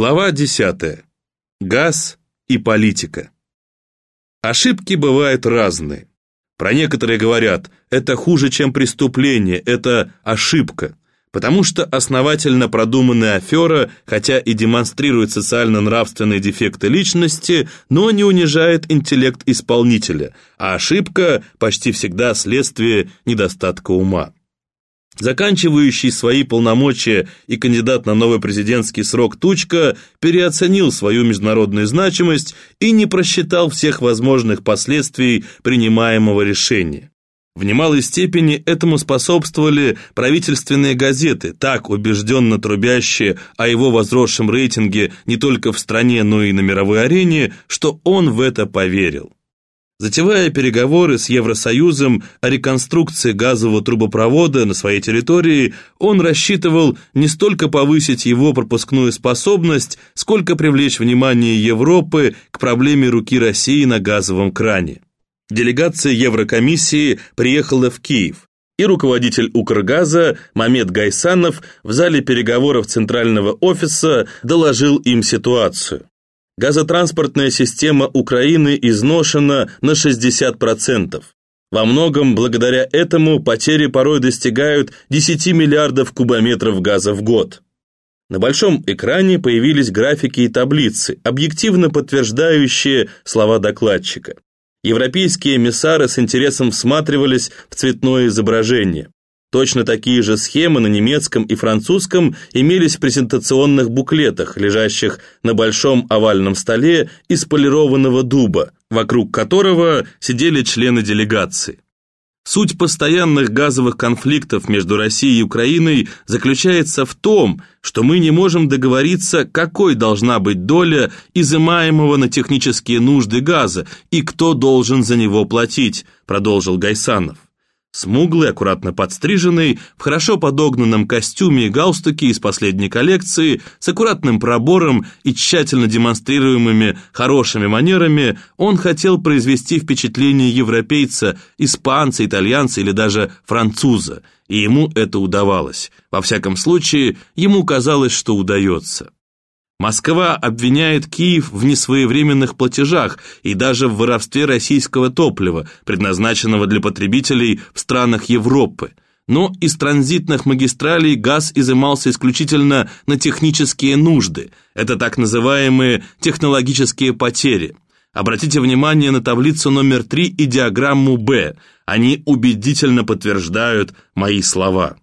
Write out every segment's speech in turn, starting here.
Глава 10. Газ и политика. Ошибки бывают разные. Про некоторые говорят, это хуже, чем преступление, это ошибка. Потому что основательно продуманная афера, хотя и демонстрирует социально-нравственные дефекты личности, но не унижает интеллект исполнителя, а ошибка почти всегда следствие недостатка ума. Заканчивающий свои полномочия и кандидат на новый президентский срок Тучка переоценил свою международную значимость и не просчитал всех возможных последствий принимаемого решения. В немалой степени этому способствовали правительственные газеты, так убежденно трубящие о его возросшем рейтинге не только в стране, но и на мировой арене, что он в это поверил. Затевая переговоры с Евросоюзом о реконструкции газового трубопровода на своей территории, он рассчитывал не столько повысить его пропускную способность, сколько привлечь внимание Европы к проблеме руки России на газовом кране. Делегация Еврокомиссии приехала в Киев, и руководитель Укргаза Мамед Гайсанов в зале переговоров Центрального офиса доложил им ситуацию. Газотранспортная система Украины изношена на 60%. Во многом благодаря этому потери порой достигают 10 миллиардов кубометров газа в год. На большом экране появились графики и таблицы, объективно подтверждающие слова докладчика. Европейские эмиссары с интересом всматривались в цветное изображение. Точно такие же схемы на немецком и французском имелись в презентационных буклетах, лежащих на большом овальном столе из полированного дуба, вокруг которого сидели члены делегации. Суть постоянных газовых конфликтов между Россией и Украиной заключается в том, что мы не можем договориться, какой должна быть доля изымаемого на технические нужды газа и кто должен за него платить, продолжил Гайсанов. Смуглый, аккуратно подстриженный, в хорошо подогнанном костюме и галстуке из последней коллекции, с аккуратным пробором и тщательно демонстрируемыми хорошими манерами, он хотел произвести впечатление европейца, испанца, итальянца или даже француза, и ему это удавалось. Во всяком случае, ему казалось, что удается. Москва обвиняет Киев в несвоевременных платежах и даже в воровстве российского топлива, предназначенного для потребителей в странах Европы. Но из транзитных магистралей газ изымался исключительно на технические нужды. Это так называемые технологические потери. Обратите внимание на таблицу номер 3 и диаграмму Б. Они убедительно подтверждают мои слова.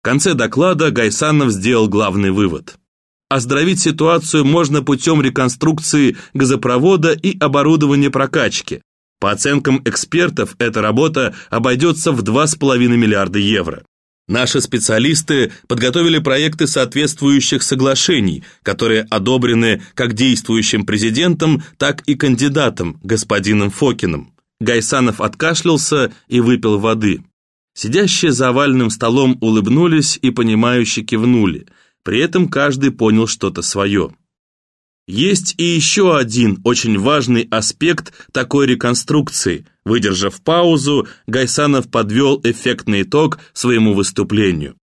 В конце доклада Гайсанов сделал главный вывод. Оздоровить ситуацию можно путем реконструкции газопровода и оборудования прокачки. По оценкам экспертов, эта работа обойдется в 2,5 миллиарда евро. Наши специалисты подготовили проекты соответствующих соглашений, которые одобрены как действующим президентом, так и кандидатом, господином Фокиным. Гайсанов откашлялся и выпил воды. Сидящие за овальным столом улыбнулись и понимающе кивнули – при этом каждый понял что-то свое. Есть и еще один очень важный аспект такой реконструкции. Выдержав паузу, Гайсанов подвел эффектный итог своему выступлению.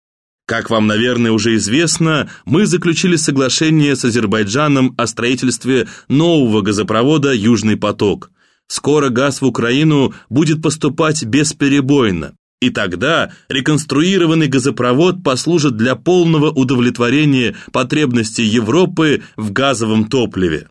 Как вам, наверное, уже известно, мы заключили соглашение с Азербайджаном о строительстве нового газопровода «Южный поток». Скоро газ в Украину будет поступать бесперебойно. И тогда реконструированный газопровод послужит для полного удовлетворения потребностей Европы в газовом топливе.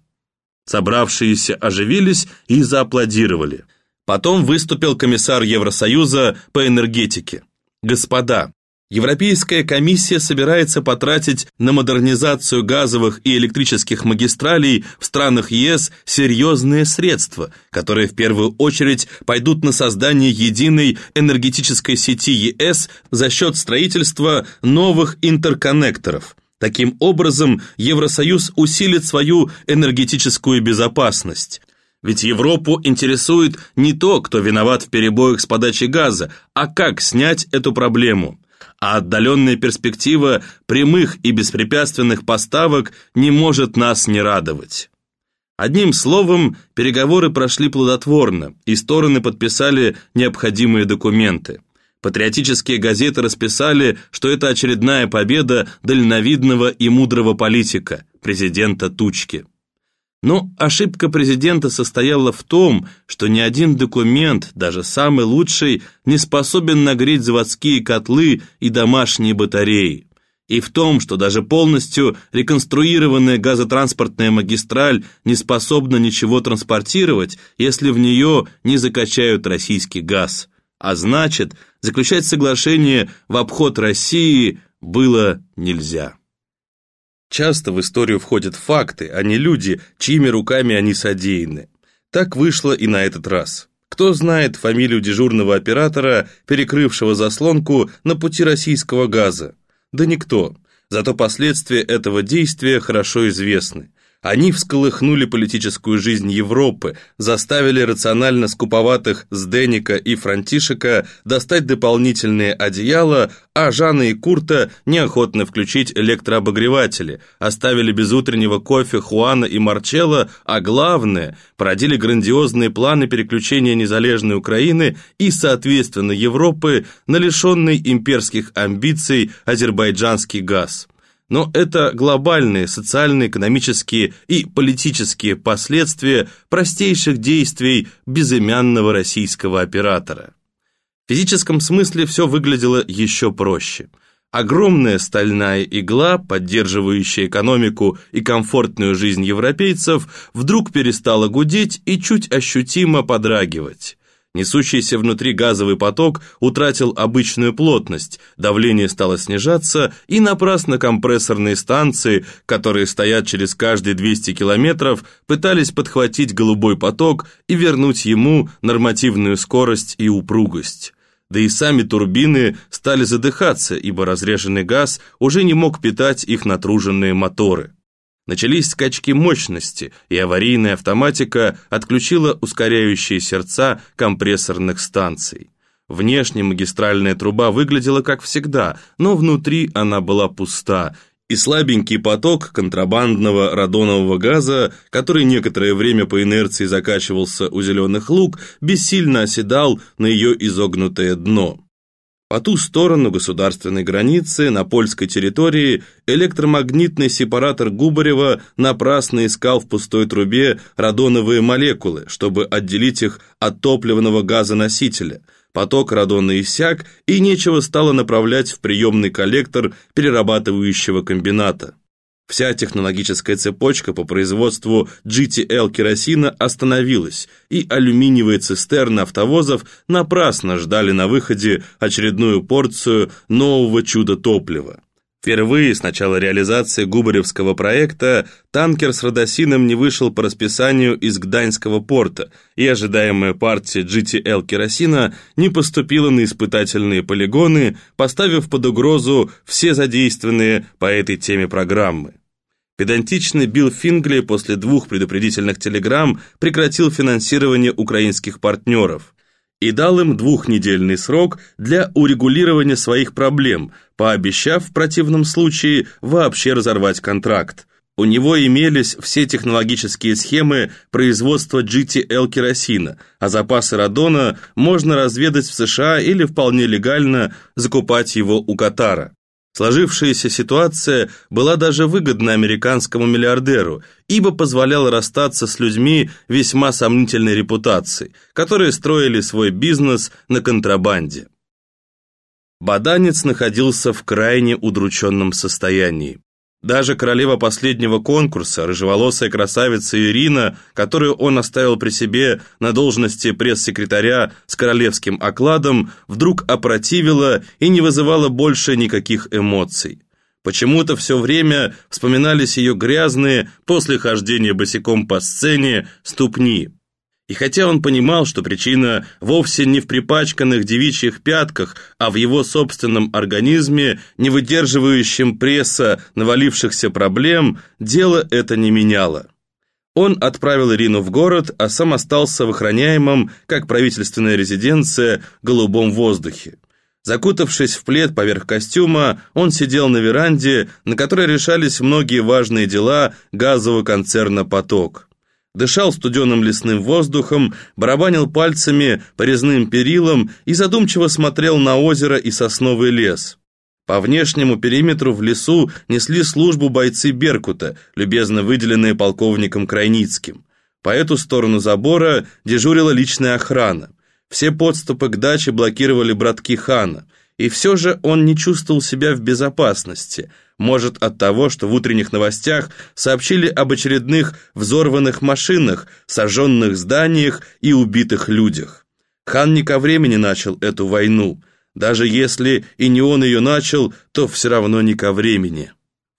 Собравшиеся оживились и зааплодировали. Потом выступил комиссар Евросоюза по энергетике. «Господа, Европейская комиссия собирается потратить на модернизацию газовых и электрических магистралей в странах ЕС серьезные средства, которые в первую очередь пойдут на создание единой энергетической сети ЕС за счет строительства новых интерконнекторов. Таким образом, Евросоюз усилит свою энергетическую безопасность. Ведь Европу интересует не то, кто виноват в перебоях с подачей газа, а как снять эту проблему а отдаленная перспектива прямых и беспрепятственных поставок не может нас не радовать. Одним словом, переговоры прошли плодотворно, и стороны подписали необходимые документы. Патриотические газеты расписали, что это очередная победа дальновидного и мудрого политика, президента Тучки. Но ошибка президента состояла в том, что ни один документ, даже самый лучший, не способен нагреть заводские котлы и домашние батареи. И в том, что даже полностью реконструированная газотранспортная магистраль не способна ничего транспортировать, если в нее не закачают российский газ. А значит, заключать соглашение в обход России было нельзя. Часто в историю входят факты, а не люди, чьими руками они содеяны. Так вышло и на этот раз. Кто знает фамилию дежурного оператора, перекрывшего заслонку на пути российского газа? Да никто. Зато последствия этого действия хорошо известны. Они всколыхнули политическую жизнь Европы, заставили рационально скуповатых Сденика и Франтишека достать дополнительные одеяла, а Жанна и Курта неохотно включить электрообогреватели, оставили без утреннего кофе Хуана и Марчелла, а главное, породили грандиозные планы переключения незалежной Украины и, соответственно, Европы на лишенный имперских амбиций азербайджанский газ. Но это глобальные социально-экономические и политические последствия простейших действий безымянного российского оператора. В физическом смысле все выглядело еще проще. Огромная стальная игла, поддерживающая экономику и комфортную жизнь европейцев, вдруг перестала гудеть и чуть ощутимо подрагивать. Несущийся внутри газовый поток утратил обычную плотность, давление стало снижаться, и напрасно компрессорные станции, которые стоят через каждые 200 километров, пытались подхватить голубой поток и вернуть ему нормативную скорость и упругость. Да и сами турбины стали задыхаться, ибо разреженный газ уже не мог питать их натруженные моторы. Начались скачки мощности, и аварийная автоматика отключила ускоряющие сердца компрессорных станций. Внешне магистральная труба выглядела как всегда, но внутри она была пуста, и слабенький поток контрабандного радонового газа, который некоторое время по инерции закачивался у зеленых луг, бессильно оседал на ее изогнутое дно. По ту сторону государственной границы, на польской территории, электромагнитный сепаратор Губарева напрасно искал в пустой трубе радоновые молекулы, чтобы отделить их от топливного газоносителя. Поток радона иссяк, и нечего стало направлять в приемный коллектор перерабатывающего комбината. Вся технологическая цепочка по производству GTL-керосина остановилась, и алюминиевые цистерны автовозов напрасно ждали на выходе очередную порцию нового чуда-топлива. Впервые с начала реализации Губаревского проекта танкер с Родосином не вышел по расписанию из Гданьского порта, и ожидаемая партия GTL керосина не поступила на испытательные полигоны, поставив под угрозу все задействованные по этой теме программы. Педантичный Билл Фингли после двух предупредительных телеграмм прекратил финансирование украинских партнеров и дал им двухнедельный срок для урегулирования своих проблем, пообещав в противном случае вообще разорвать контракт. У него имелись все технологические схемы производства GTL керосина, а запасы радона можно разведать в США или вполне легально закупать его у Катара. Сложившаяся ситуация была даже выгодна американскому миллиардеру, ибо позволяла расстаться с людьми весьма сомнительной репутации, которые строили свой бизнес на контрабанде. Баданец находился в крайне удрученном состоянии. Даже королева последнего конкурса, рыжеволосая красавица Ирина, которую он оставил при себе на должности пресс-секретаря с королевским окладом, вдруг опротивила и не вызывала больше никаких эмоций. Почему-то все время вспоминались ее грязные, после хождения босиком по сцене, ступни. И хотя он понимал, что причина вовсе не в припачканных девичьих пятках, а в его собственном организме, не выдерживающем пресса навалившихся проблем, дело это не меняло. Он отправил Ирину в город, а сам остался в охраняемом, как правительственная резиденция, голубом воздухе. Закутавшись в плед поверх костюма, он сидел на веранде, на которой решались многие важные дела газового концерна «Поток» дышал студеным лесным воздухом, барабанил пальцами по резным перилам и задумчиво смотрел на озеро и сосновый лес. По внешнему периметру в лесу несли службу бойцы «Беркута», любезно выделенные полковником Крайницким. По эту сторону забора дежурила личная охрана. Все подступы к даче блокировали братки хана. И все же он не чувствовал себя в безопасности. Может, от того, что в утренних новостях сообщили об очередных взорванных машинах, сожженных зданиях и убитых людях. Хан не ко времени начал эту войну – даже если и не он ее начал, то все равно не ко времени.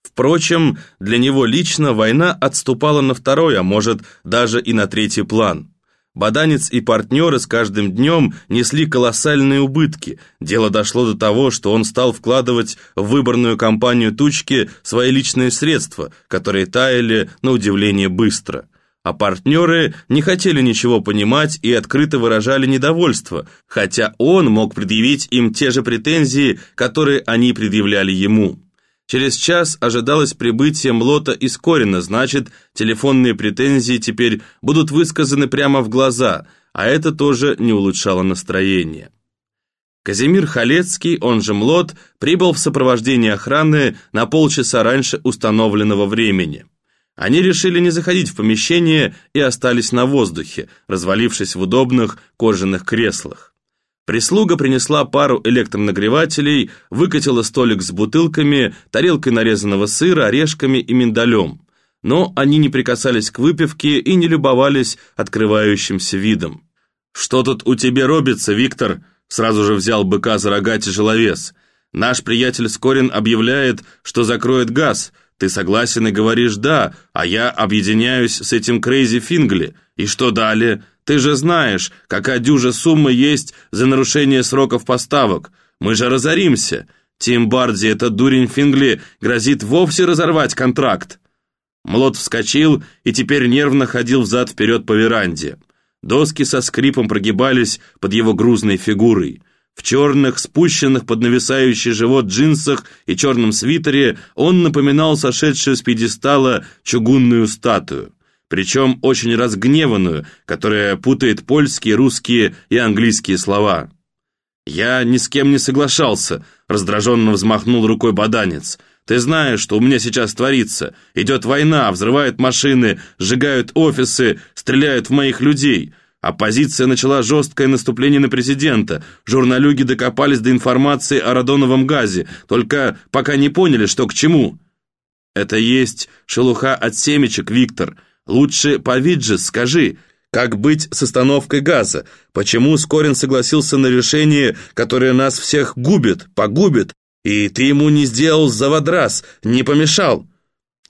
Впрочем, для него лично война отступала на второй, а может даже и на третий план. Баданец и партнеры с каждым днем несли колоссальные убытки. Дело дошло до того, что он стал вкладывать в выборную кампанию Тучки свои личные средства, которые таяли на удивление быстро а партнеры не хотели ничего понимать и открыто выражали недовольство, хотя он мог предъявить им те же претензии, которые они предъявляли ему. Через час ожидалось прибытие Млота из Корина, значит, телефонные претензии теперь будут высказаны прямо в глаза, а это тоже не улучшало настроение. Казимир Халецкий, он же Млот, прибыл в сопровождении охраны на полчаса раньше установленного времени. Они решили не заходить в помещение и остались на воздухе, развалившись в удобных кожаных креслах. Прислуга принесла пару электронагревателей, выкатила столик с бутылками, тарелкой нарезанного сыра, орешками и миндалем. Но они не прикасались к выпивке и не любовались открывающимся видом. «Что тут у тебя робится, Виктор?» Сразу же взял быка за рога тяжеловес. «Наш приятель Скорин объявляет, что закроет газ», ты согласен и говоришь «да», а я объединяюсь с этим Крейзи Фингли. И что далее? Ты же знаешь, какая дюжа сумма есть за нарушение сроков поставок. Мы же разоримся. Тим Барди, этот дурень Фингли, грозит вовсе разорвать контракт. Млот вскочил и теперь нервно ходил взад-вперед по веранде. Доски со скрипом прогибались под его грузной фигурой. В черных, спущенных под нависающий живот джинсах и черном свитере он напоминал сошедшую с пьедестала чугунную статую, причем очень разгневанную, которая путает польские, русские и английские слова. «Я ни с кем не соглашался», — раздраженно взмахнул рукой баданец. «Ты знаешь, что у меня сейчас творится. Идет война, взрывают машины, сжигают офисы, стреляют в моих людей». Оппозиция начала жесткое наступление на президента. Журналюги докопались до информации о радоновом газе, только пока не поняли, что к чему. Это есть шелуха от семечек, Виктор. Лучше по Виджес скажи, как быть с остановкой газа? Почему Скорин согласился на решение, которое нас всех губит, погубит? И ты ему не сделал заводрас, не помешал?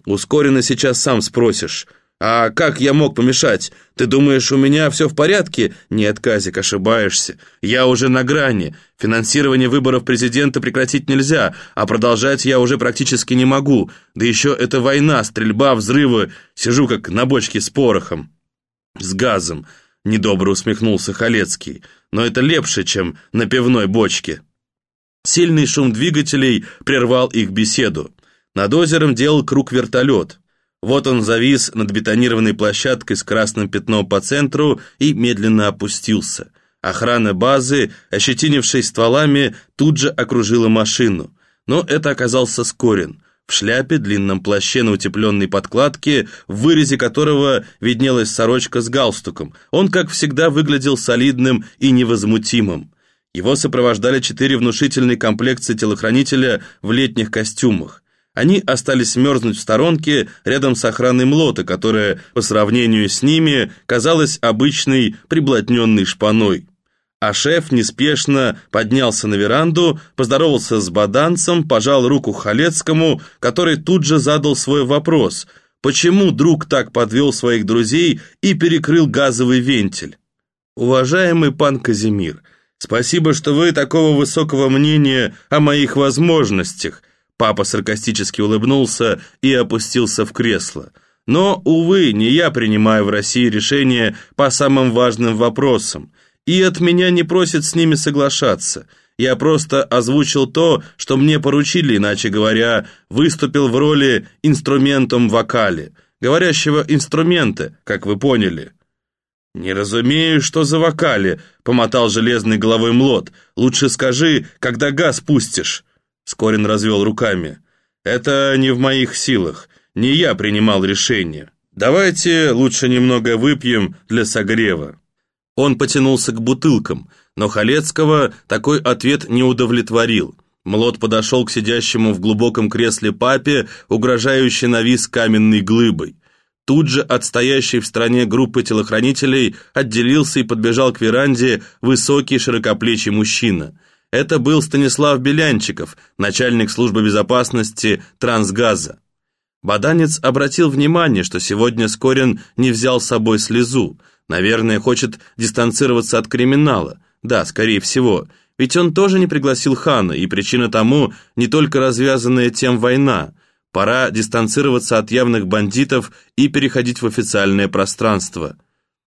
У Скорина сейчас сам спросишь. «А как я мог помешать? Ты думаешь, у меня все в порядке?» «Нет, Казик, ошибаешься. Я уже на грани. Финансирование выборов президента прекратить нельзя, а продолжать я уже практически не могу. Да еще это война, стрельба, взрывы. Сижу как на бочке с порохом». «С газом», — недобро усмехнулся Халецкий. «Но это лепше, чем на пивной бочке». Сильный шум двигателей прервал их беседу. Над озером делал круг вертолет. Вот он завис над бетонированной площадкой с красным пятном по центру и медленно опустился. Охрана базы, ощетинившись стволами, тут же окружила машину. Но это оказался Скорин. В шляпе, длинном плаще на утепленной подкладке, в вырезе которого виднелась сорочка с галстуком. Он, как всегда, выглядел солидным и невозмутимым. Его сопровождали четыре внушительные комплекции телохранителя в летних костюмах. Они остались мерзнуть в сторонке рядом с охраной Млота, которая, по сравнению с ними, казалась обычной приблотненной шпаной. А шеф неспешно поднялся на веранду, поздоровался с баданцем, пожал руку Халецкому, который тут же задал свой вопрос, почему друг так подвел своих друзей и перекрыл газовый вентиль. «Уважаемый пан Казимир, спасибо, что вы такого высокого мнения о моих возможностях», Папа саркастически улыбнулся и опустился в кресло. Но, увы, не я принимаю в России решения по самым важным вопросам, и от меня не просят с ними соглашаться. Я просто озвучил то, что мне поручили, иначе говоря, выступил в роли инструментом вокале, говорящего инструмента, как вы поняли. «Не разумею, что за вокали», — помотал железной головой Млот. «Лучше скажи, когда газ пустишь». Скорин развел руками. «Это не в моих силах. Не я принимал решение. Давайте лучше немного выпьем для согрева». Он потянулся к бутылкам, но Халецкого такой ответ не удовлетворил. Млот подошел к сидящему в глубоком кресле папе, угрожающе навис каменной глыбой. Тут же от стоящей в стороне группы телохранителей отделился и подбежал к веранде высокий широкоплечий мужчина. Это был Станислав Белянчиков, начальник службы безопасности Трансгаза. Баданец обратил внимание, что сегодня Скорин не взял с собой слезу. Наверное, хочет дистанцироваться от криминала. Да, скорее всего. Ведь он тоже не пригласил хана, и причина тому не только развязанная тем война. Пора дистанцироваться от явных бандитов и переходить в официальное пространство.